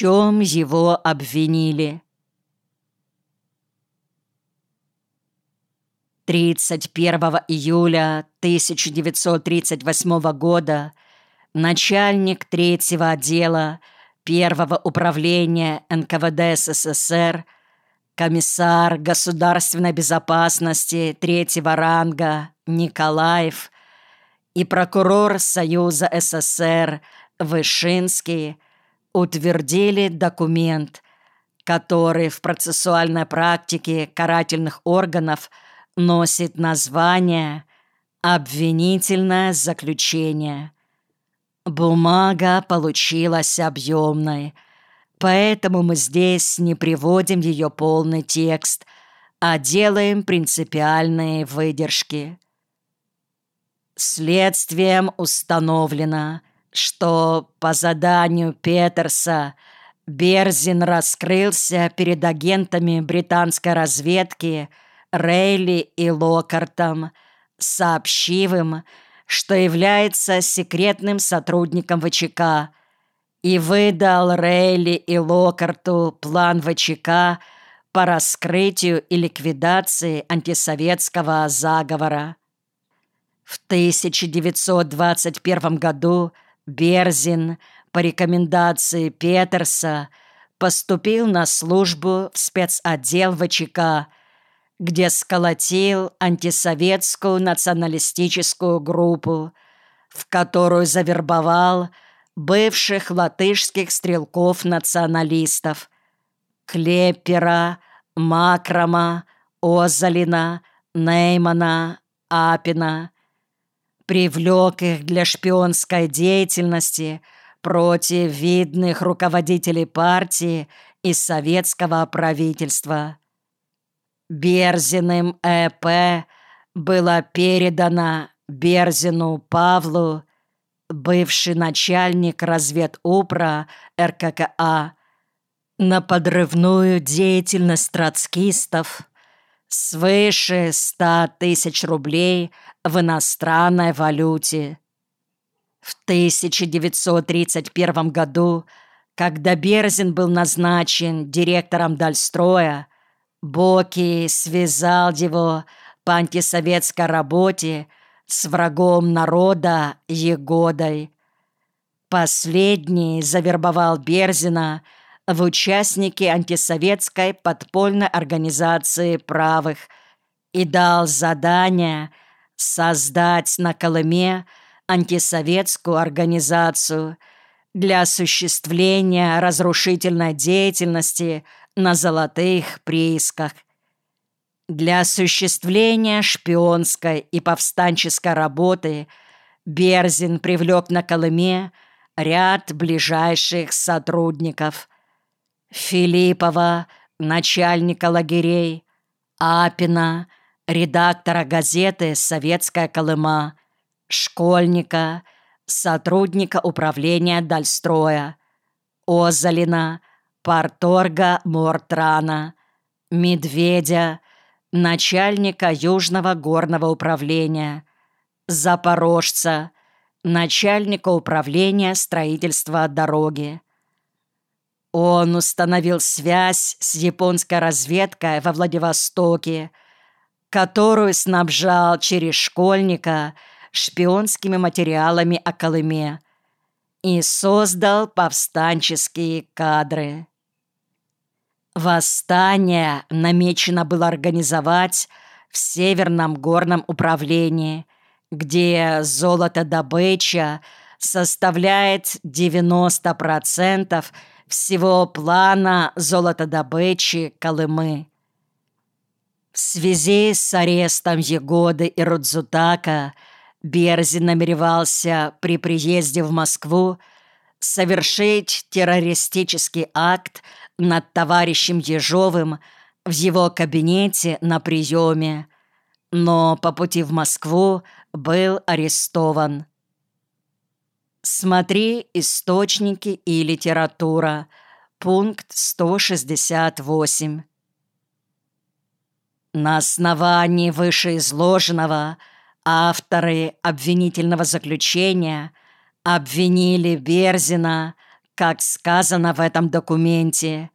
чем его обвинили. 31 июля 1938 года начальник третьего отдела первого управления НКВД СССР, комиссар государственной безопасности третьего ранга Николаев и прокурор Союза СССР Вышинский утвердили документ, который в процессуальной практике карательных органов – носит название «Обвинительное заключение». Бумага получилась объемной, поэтому мы здесь не приводим ее полный текст, а делаем принципиальные выдержки. Следствием установлено, что по заданию Петерса Берзин раскрылся перед агентами британской разведки – Рейли и Локартом, сообщив им, что является секретным сотрудником ВЧК, и выдал Рейли и Локарту план ВЧК по раскрытию и ликвидации антисоветского заговора. В 1921 году Берзин по рекомендации Петерса поступил на службу в спецотдел ВЧК – где сколотил антисоветскую националистическую группу, в которую завербовал бывших латышских стрелков-националистов Клеппера, Макрома, Озалина, Неймана, Апина. Привлек их для шпионской деятельности против видных руководителей партии и советского правительства. Берзиным ЭП было передано Берзину Павлу, бывший начальник разведупра РККА, на подрывную деятельность троцкистов свыше 100 тысяч рублей в иностранной валюте. В 1931 году, когда Берзин был назначен директором Дальстроя, Боки связал его по антисоветской работе с врагом народа Егодой. Последний завербовал Берзина в участники антисоветской подпольной организации правых и дал задание создать на Колыме антисоветскую организацию для осуществления разрушительной деятельности – на золотых приисках. Для осуществления шпионской и повстанческой работы Берзин привлек на Колыме ряд ближайших сотрудников. Филиппова, начальника лагерей, Апина, редактора газеты «Советская Колыма», Школьника, сотрудника управления Дальстроя, Озалина, Парторга Мортрана, Медведя, начальника Южного горного управления, Запорожца, начальника управления строительства дороги. Он установил связь с японской разведкой во Владивостоке, которую снабжал через школьника шпионскими материалами о Колыме и создал повстанческие кадры. Восстание намечено было организовать в Северном горном управлении, где золотодобыча составляет 90% всего плана золотодобычи Колымы. В связи с арестом Егоды и Рудзутака Берзин намеревался при приезде в Москву совершить террористический акт над товарищем Ежовым в его кабинете на приеме, но по пути в Москву был арестован. Смотри «Источники и литература», пункт 168. На основании вышеизложенного авторы обвинительного заключения обвинили Берзина как сказано в этом документе,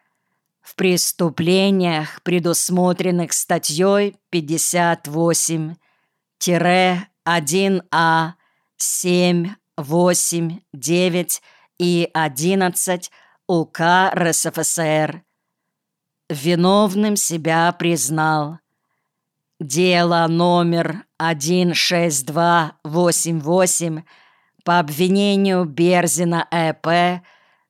в преступлениях, предусмотренных статьей 58-1А 7, 8, 9 и 11 УК РСФСР. Виновным себя признал. Дело номер 16288 по обвинению Берзина Э.П.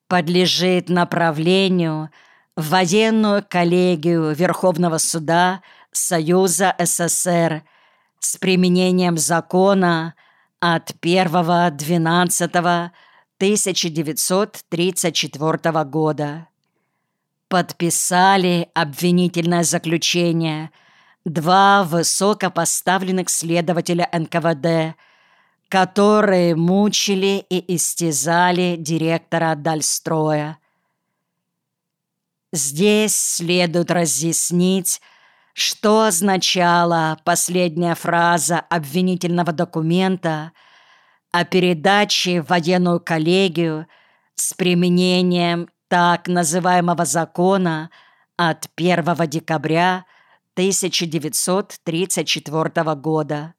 подлежит направлению в военную коллегию Верховного суда Союза СССР с применением закона от 1.12.1934 года. Подписали обвинительное заключение два высокопоставленных следователя НКВД, которые мучили и истязали директора Дальстроя. Здесь следует разъяснить, что означала последняя фраза обвинительного документа о передаче в военную коллегию с применением так называемого закона от 1 декабря 1934 года?